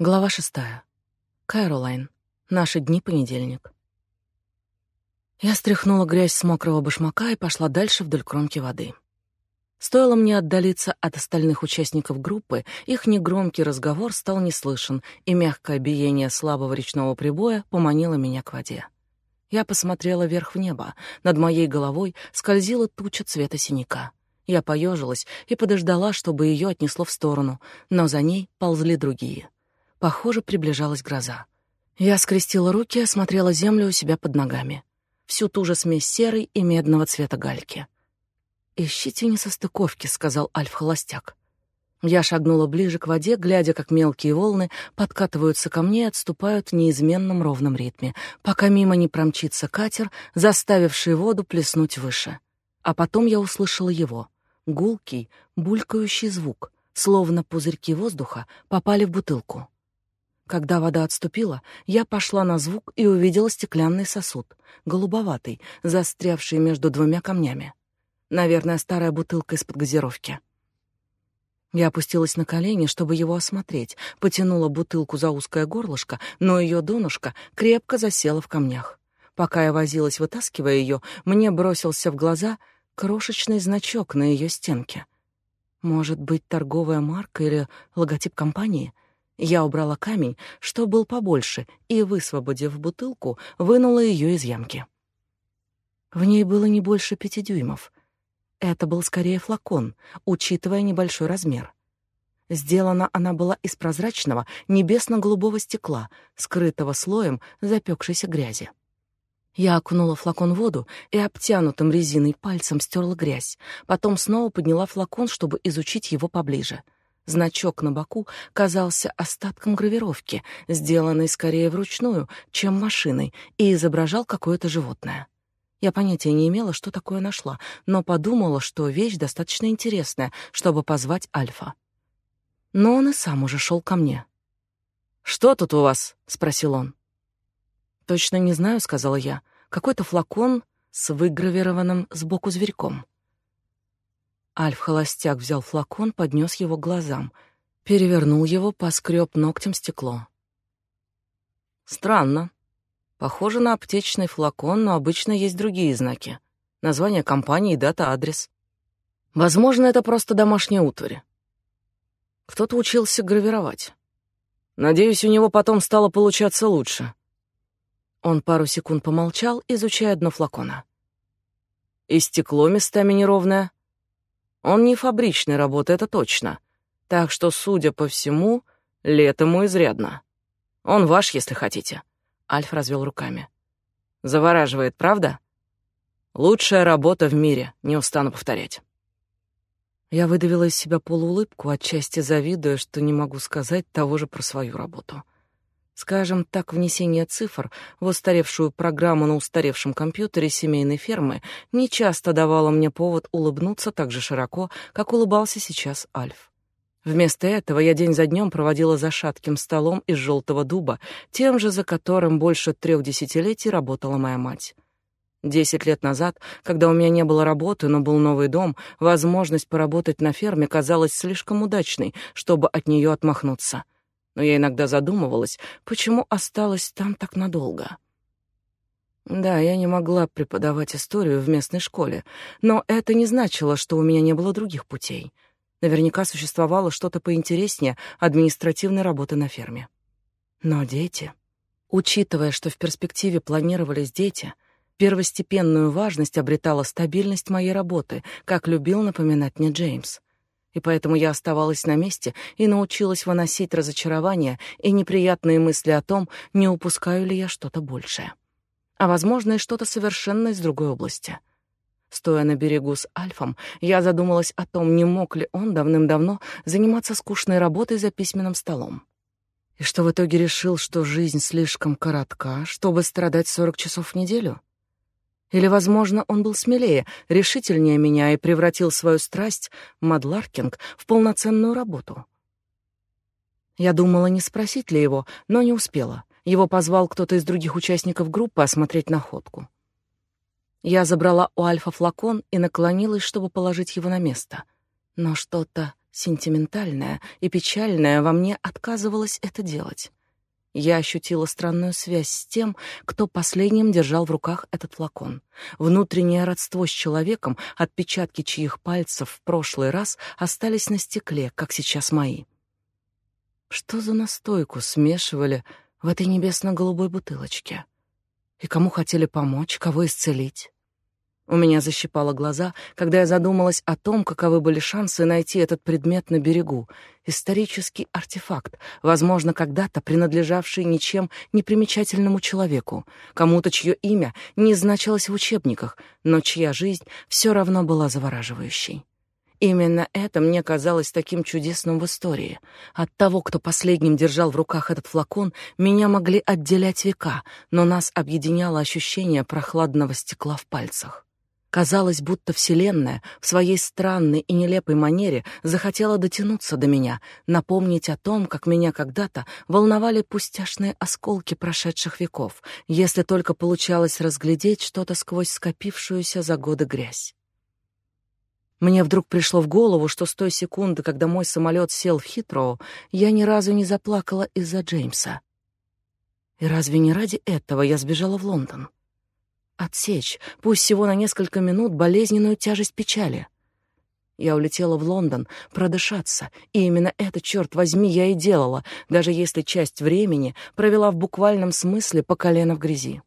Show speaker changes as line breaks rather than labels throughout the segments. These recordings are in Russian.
Глава шестая. Кэролайн. Наши дни понедельник. Я стряхнула грязь с мокрого башмака и пошла дальше вдоль кромки воды. Стоило мне отдалиться от остальных участников группы, их негромкий разговор стал не слышен, и мягкое биение слабого речного прибоя поманило меня к воде. Я посмотрела вверх в небо. Над моей головой скользила туча цвета синяка. Я поежилась и подождала, чтобы ее отнесло в сторону, но за ней ползли другие. Похоже, приближалась гроза. Я скрестила руки осмотрела землю у себя под ногами. Всю ту же смесь серой и медного цвета гальки. «Ищите несостыковки», — сказал Альф-холостяк. Я шагнула ближе к воде, глядя, как мелкие волны подкатываются ко мне и отступают в неизменном ровном ритме, пока мимо не промчится катер, заставивший воду плеснуть выше. А потом я услышала его — гулкий, булькающий звук, словно пузырьки воздуха попали в бутылку. Когда вода отступила, я пошла на звук и увидела стеклянный сосуд, голубоватый, застрявший между двумя камнями. Наверное, старая бутылка из-под газировки. Я опустилась на колени, чтобы его осмотреть, потянула бутылку за узкое горлышко, но ее донышко крепко засело в камнях. Пока я возилась, вытаскивая ее, мне бросился в глаза крошечный значок на ее стенке. Может быть, торговая марка или логотип компании? Я убрала камень, что был побольше, и, высвободив бутылку, вынула ее из ямки. В ней было не больше пяти дюймов. Это был скорее флакон, учитывая небольшой размер. Сделана она была из прозрачного небесно-голубого стекла, скрытого слоем запекшейся грязи. Я окунула флакон в воду и обтянутым резиной пальцем стерла грязь. Потом снова подняла флакон, чтобы изучить его поближе. Значок на боку казался остатком гравировки, сделанной скорее вручную, чем машиной, и изображал какое-то животное. Я понятия не имела, что такое нашла, но подумала, что вещь достаточно интересная, чтобы позвать Альфа. Но он и сам уже шел ко мне. «Что тут у вас?» — спросил он. «Точно не знаю», — сказала я. «Какой-то флакон с выгравированным сбоку зверьком». Альф-холостяк взял флакон, поднес его к глазам, перевернул его, поскреб ногтем стекло. «Странно. Похоже на аптечный флакон, но обычно есть другие знаки. Название компании, дата, адрес. Возможно, это просто домашняя утварь. Кто-то учился гравировать. Надеюсь, у него потом стало получаться лучше. Он пару секунд помолчал, изучая дно флакона. И стекло местами неровное. Он не фабричной работы, это точно. Так что, судя по всему, лет ему изрядно. Он ваш, если хотите. Альф развел руками. Завораживает, правда? Лучшая работа в мире, не устану повторять. Я выдавила из себя полуулыбку, отчасти завидуя, что не могу сказать того же про свою работу. Скажем так, внесение цифр в устаревшую программу на устаревшем компьютере семейной фермы нечасто давало мне повод улыбнуться так же широко, как улыбался сейчас Альф. Вместо этого я день за днем проводила за шатким столом из желтого дуба, тем же, за которым больше трех десятилетий работала моя мать. Десять лет назад, когда у меня не было работы, но был новый дом, возможность поработать на ферме казалась слишком удачной, чтобы от нее отмахнуться но я иногда задумывалась, почему осталась там так надолго. Да, я не могла преподавать историю в местной школе, но это не значило, что у меня не было других путей. Наверняка существовало что-то поинтереснее административной работы на ферме. Но дети... Учитывая, что в перспективе планировались дети, первостепенную важность обретала стабильность моей работы, как любил напоминать мне Джеймс и поэтому я оставалась на месте и научилась выносить разочарование и неприятные мысли о том, не упускаю ли я что-то большее. А, возможно, и что-то совершенно из другой области. Стоя на берегу с Альфом, я задумалась о том, не мог ли он давным-давно заниматься скучной работой за письменным столом. И что в итоге решил, что жизнь слишком коротка, чтобы страдать сорок часов в неделю? Или, возможно, он был смелее, решительнее меня и превратил свою страсть, мадларкинг, в полноценную работу. Я думала, не спросить ли его, но не успела. Его позвал кто-то из других участников группы осмотреть находку. Я забрала у Альфа флакон и наклонилась, чтобы положить его на место. Но что-то сентиментальная и печальная во мне отказывалась это делать. Я ощутила странную связь с тем, кто последним держал в руках этот флакон. Внутреннее родство с человеком, отпечатки чьих пальцев в прошлый раз остались на стекле, как сейчас мои. Что за настойку смешивали в этой небесно-голубой бутылочке? И кому хотели помочь, кого исцелить? У меня защипало глаза, когда я задумалась о том, каковы были шансы найти этот предмет на берегу. Исторический артефакт, возможно, когда-то принадлежавший ничем не примечательному человеку, кому-то, чье имя не значилось в учебниках, но чья жизнь все равно была завораживающей. Именно это мне казалось таким чудесным в истории. От того, кто последним держал в руках этот флакон, меня могли отделять века, но нас объединяло ощущение прохладного стекла в пальцах. Казалось, будто Вселенная в своей странной и нелепой манере захотела дотянуться до меня, напомнить о том, как меня когда-то волновали пустяшные осколки прошедших веков, если только получалось разглядеть что-то сквозь скопившуюся за годы грязь. Мне вдруг пришло в голову, что с той секунды, когда мой самолет сел в Хитроу, я ни разу не заплакала из-за Джеймса. И разве не ради этого я сбежала в Лондон? Отсечь, пусть всего на несколько минут, болезненную тяжесть печали. Я улетела в Лондон продышаться, и именно это, черт возьми, я и делала, даже если часть времени провела в буквальном смысле по колено в грязи.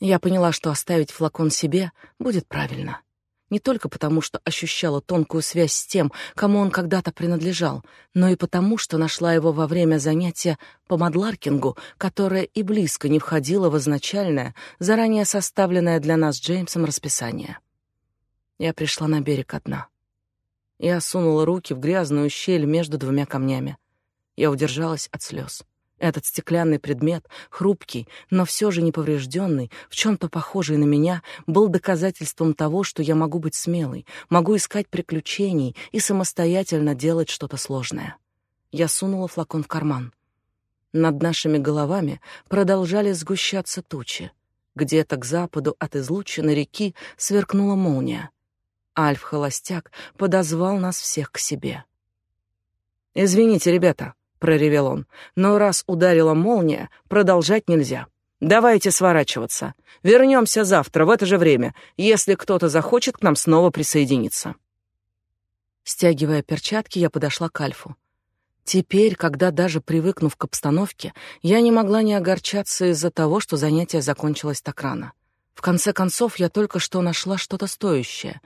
Я поняла, что оставить флакон себе будет правильно не только потому, что ощущала тонкую связь с тем, кому он когда-то принадлежал, но и потому, что нашла его во время занятия по мадларкингу, которое и близко не входило в изначальное, заранее составленное для нас Джеймсом расписание. Я пришла на берег одна. Я сунула руки в грязную щель между двумя камнями. Я удержалась от слез. Этот стеклянный предмет, хрупкий, но все же неповрежденный, в чем-то похожий на меня, был доказательством того, что я могу быть смелой, могу искать приключений и самостоятельно делать что-то сложное. Я сунула флакон в карман. Над нашими головами продолжали сгущаться тучи. Где-то к западу от излучины реки сверкнула молния. Альф-холостяк подозвал нас всех к себе. «Извините, ребята», проревел он. Но раз ударила молния, продолжать нельзя. Давайте сворачиваться. Вернемся завтра в это же время, если кто-то захочет к нам снова присоединиться. Стягивая перчатки, я подошла к Альфу. Теперь, когда даже привыкнув к обстановке, я не могла не огорчаться из-за того, что занятие закончилось так рано. В конце концов, я только что нашла что-то стоящее,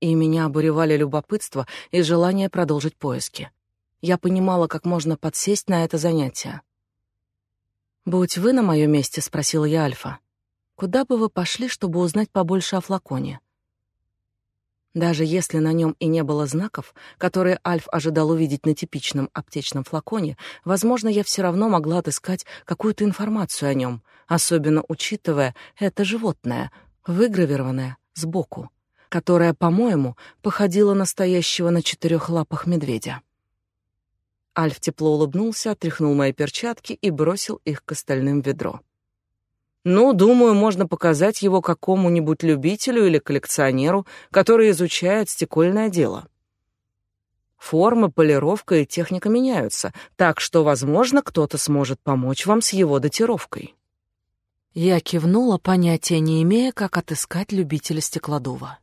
и меня обуревали любопытство и желание продолжить поиски я понимала, как можно подсесть на это занятие. «Будь вы на моем месте», — спросила я Альфа, — «куда бы вы пошли, чтобы узнать побольше о флаконе?» Даже если на нем и не было знаков, которые Альф ожидал увидеть на типичном аптечном флаконе, возможно, я все равно могла отыскать какую-то информацию о нем, особенно учитывая это животное, выгравированное сбоку, которое, по-моему, походило настоящего на четырех лапах медведя. Альф тепло улыбнулся, отряхнул мои перчатки и бросил их к остальным в ведро. Ну, думаю, можно показать его какому-нибудь любителю или коллекционеру, который изучает стекольное дело. Форма, полировка и техника меняются, так что, возможно, кто-то сможет помочь вам с его датировкой. Я кивнула, понятия не имея, как отыскать любителя стеклодува.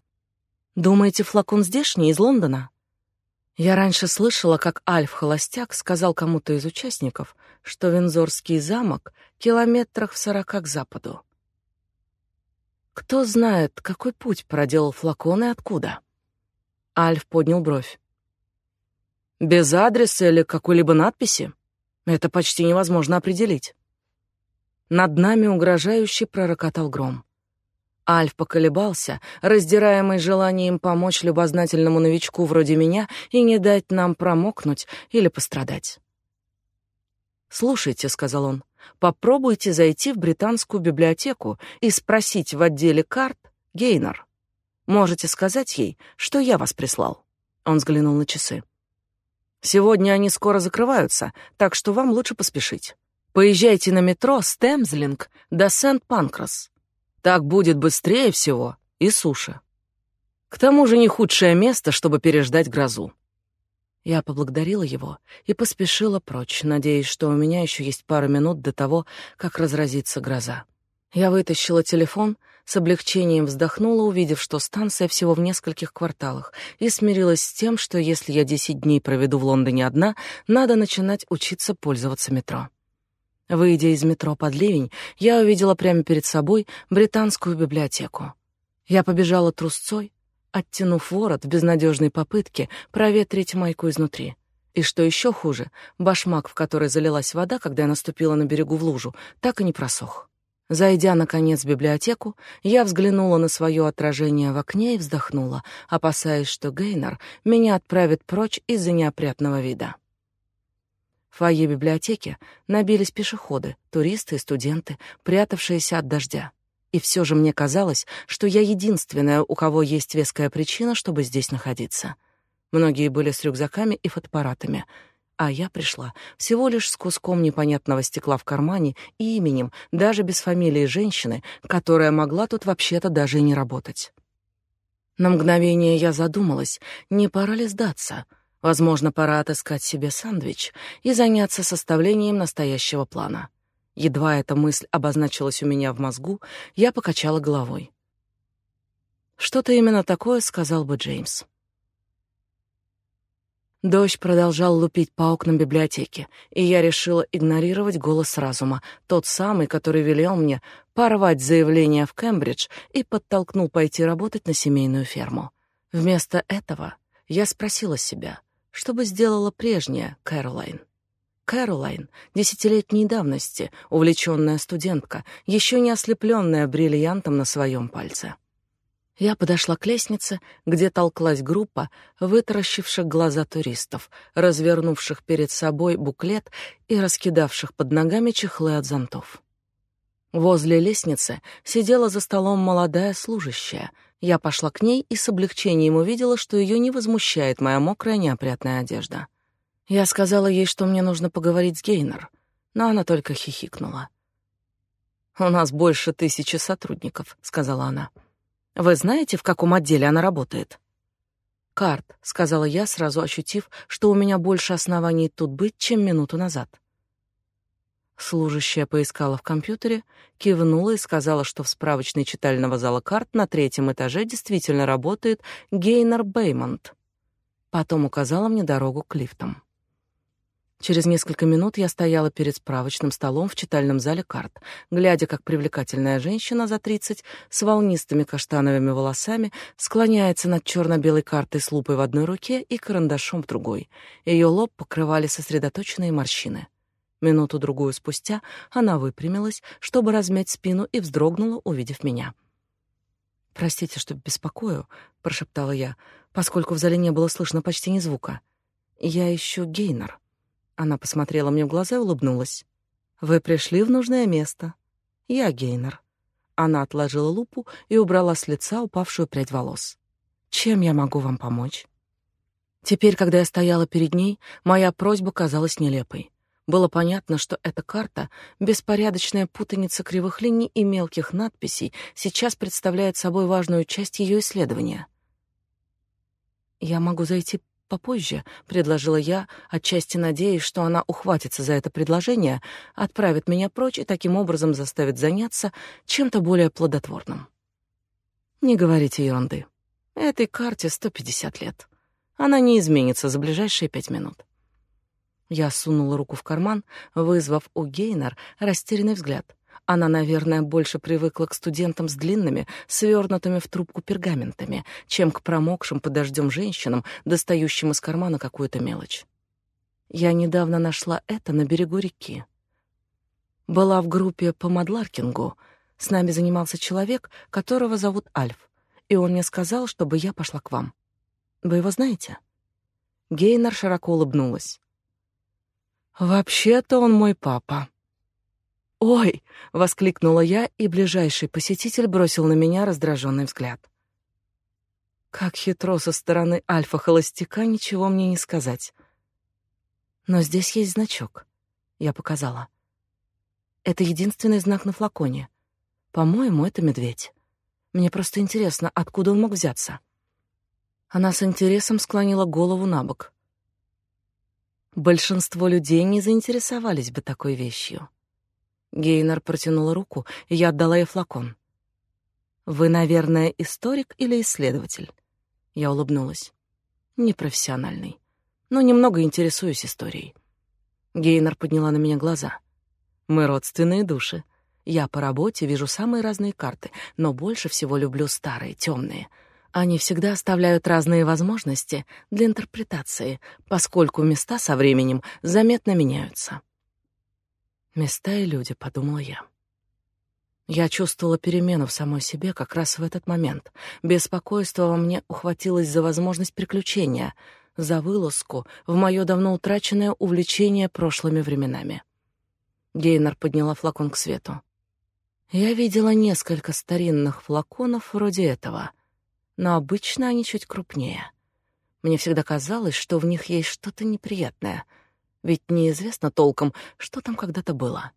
Думаете, флакон здешний, из Лондона? Я раньше слышала, как Альф-холостяк сказал кому-то из участников, что Вензорский замок километрах в сорока к западу. Кто знает, какой путь проделал флакон и откуда? Альф поднял бровь. Без адреса или какой-либо надписи? Это почти невозможно определить. Над нами угрожающе пророкотал гром. Альф поколебался, раздираемый желанием помочь любознательному новичку вроде меня и не дать нам промокнуть или пострадать. «Слушайте», — сказал он, — «попробуйте зайти в британскую библиотеку и спросить в отделе карт Гейнер. Можете сказать ей, что я вас прислал». Он взглянул на часы. «Сегодня они скоро закрываются, так что вам лучше поспешить. Поезжайте на метро Стэмзлинг до Сент-Панкрас. Так будет быстрее всего и суше. К тому же не худшее место, чтобы переждать грозу. Я поблагодарила его и поспешила прочь, надеясь, что у меня еще есть пару минут до того, как разразится гроза. Я вытащила телефон, с облегчением вздохнула, увидев, что станция всего в нескольких кварталах, и смирилась с тем, что если я десять дней проведу в Лондоне одна, надо начинать учиться пользоваться метро. Выйдя из метро под ливень, я увидела прямо перед собой британскую библиотеку. Я побежала трусцой, оттянув ворот в безнадежной попытке проветрить майку изнутри. И что еще хуже, башмак, в который залилась вода, когда я наступила на берегу в лужу, так и не просох. Зайдя, наконец, в библиотеку, я взглянула на свое отражение в окне и вздохнула, опасаясь, что Гейнер меня отправит прочь из-за неопрятного вида. В фойе библиотеки набились пешеходы, туристы и студенты, прятавшиеся от дождя. И все же мне казалось, что я единственная, у кого есть веская причина, чтобы здесь находиться. Многие были с рюкзаками и фотоаппаратами — а я пришла всего лишь с куском непонятного стекла в кармане и именем, даже без фамилии женщины, которая могла тут вообще-то даже и не работать. На мгновение я задумалась, не пора ли сдаться. Возможно, пора отыскать себе сандвич и заняться составлением настоящего плана. Едва эта мысль обозначилась у меня в мозгу, я покачала головой. Что-то именно такое сказал бы Джеймс. Дождь продолжал лупить по окнам библиотеки, и я решила игнорировать голос разума, тот самый, который велел мне порвать заявление в Кембридж и подтолкнул пойти работать на семейную ферму. Вместо этого я спросила себя, что бы сделала прежняя Кэролайн. Кэролайн, десятилетней давности, увлеченная студентка, еще не ослепленная бриллиантом на своем пальце. Я подошла к лестнице, где толклась группа вытаращивших глаза туристов, развернувших перед собой буклет и раскидавших под ногами чехлы от зонтов. Возле лестницы сидела за столом молодая служащая. Я пошла к ней и с облегчением увидела, что ее не возмущает моя мокрая неопрятная одежда. Я сказала ей, что мне нужно поговорить с Гейнер, но она только хихикнула. «У нас больше тысячи сотрудников», — сказала она. Вы знаете, в каком отделе она работает? Карт, сказала я, сразу ощутив, что у меня больше оснований тут быть, чем минуту назад. Служащая поискала в компьютере, кивнула и сказала, что в справочной читального зала карт на третьем этаже действительно работает Гейнер Беймонт. Потом указала мне дорогу к лифтам. Через несколько минут я стояла перед справочным столом в читальном зале карт, глядя, как привлекательная женщина за тридцать с волнистыми каштановыми волосами склоняется над черно-белой картой с лупой в одной руке и карандашом в другой. Ее лоб покрывали сосредоточенные морщины. Минуту-другую спустя она выпрямилась, чтобы размять спину, и вздрогнула, увидев меня. «Простите, что беспокою», — прошептала я, поскольку в зале не было слышно почти ни звука. «Я ищу Гейнер». Она посмотрела мне в глаза и улыбнулась. Вы пришли в нужное место. Я Гейнер. Она отложила лупу и убрала с лица упавшую прядь волос. Чем я могу вам помочь? Теперь, когда я стояла перед ней, моя просьба казалась нелепой. Было понятно, что эта карта, беспорядочная путаница кривых линий и мелких надписей, сейчас представляет собой важную часть ее исследования. Я могу зайти попозже, предложила я, отчасти надеясь, что она ухватится за это предложение, отправит меня прочь и таким образом заставит заняться чем-то более плодотворным. Не говорите ерунды. Этой карте 150 лет. Она не изменится за ближайшие пять минут. Я сунула руку в карман, вызвав у Гейнер растерянный взгляд. Она, наверное, больше привыкла к студентам с длинными, свернутыми в трубку пергаментами, чем к промокшим под дождем женщинам, достающим из кармана какую-то мелочь. Я недавно нашла это на берегу реки. Была в группе по мадларкингу. С нами занимался человек, которого зовут Альф, и он мне сказал, чтобы я пошла к вам. Вы его знаете? Гейнер широко улыбнулась. Вообще-то он мой папа. «Ой!» — воскликнула я, и ближайший посетитель бросил на меня раздраженный взгляд. Как хитро со стороны альфа-холостяка ничего мне не сказать. Но здесь есть значок. Я показала. Это единственный знак на флаконе. По-моему, это медведь. Мне просто интересно, откуда он мог взяться. Она с интересом склонила голову на бок. Большинство людей не заинтересовались бы такой вещью. Гейнер протянула руку, и я отдала ей флакон. «Вы, наверное, историк или исследователь?» Я улыбнулась. «Непрофессиональный, но немного интересуюсь историей». Гейнер подняла на меня глаза. «Мы родственные души. Я по работе вижу самые разные карты, но больше всего люблю старые, темные. Они всегда оставляют разные возможности для интерпретации, поскольку места со временем заметно меняются. Места и люди, подумала я. Я чувствовала перемену в самой себе как раз в этот момент. Беспокойство во мне ухватилось за возможность приключения, за вылазку в мое давно утраченное увлечение прошлыми временами. Гейнер подняла флакон к свету. Я видела несколько старинных флаконов вроде этого, но обычно они чуть крупнее. Мне всегда казалось, что в них есть что-то неприятное, ведь неизвестно толком, что там когда-то было.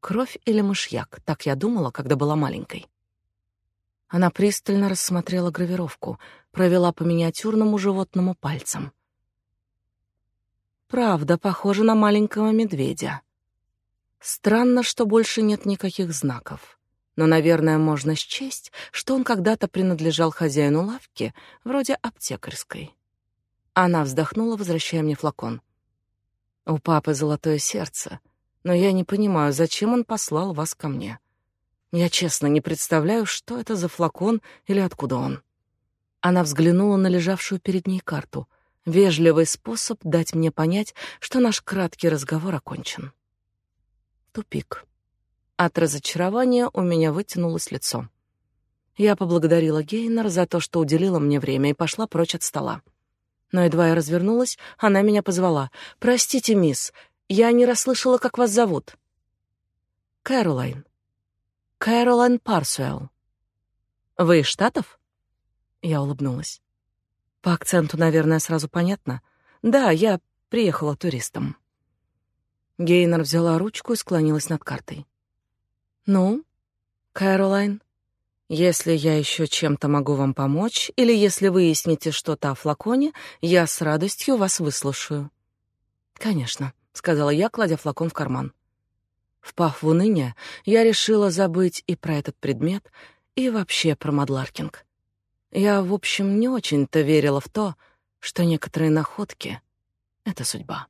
Кровь или мышьяк, так я думала, когда была маленькой. Она пристально рассмотрела гравировку, провела по миниатюрному животному пальцем. Правда, похоже на маленького медведя. Странно, что больше нет никаких знаков но, наверное, можно счесть, что он когда-то принадлежал хозяину лавки, вроде аптекарской. Она вздохнула, возвращая мне флакон. У папы золотое сердце, но я не понимаю, зачем он послал вас ко мне. Я честно не представляю, что это за флакон или откуда он. Она взглянула на лежавшую перед ней карту. Вежливый способ дать мне понять, что наш краткий разговор окончен. Тупик. От разочарования у меня вытянулось лицо. Я поблагодарила Гейнер за то, что уделила мне время, и пошла прочь от стола. Но едва я развернулась, она меня позвала. «Простите, мисс, я не расслышала, как вас зовут». «Кэролайн». «Кэролайн Парсуэлл». «Вы из Штатов?» Я улыбнулась. По акценту, наверное, сразу понятно. «Да, я приехала туристом». Гейнер взяла ручку и склонилась над картой. Ну, Кэролайн, если я еще чем-то могу вам помочь, или если выясните что-то о флаконе, я с радостью вас выслушаю. Конечно, сказала я, кладя флакон в карман. Впав в уныние, я решила забыть и про этот предмет, и вообще про Мадларкинг. Я, в общем, не очень-то верила в то, что некоторые находки — это судьба.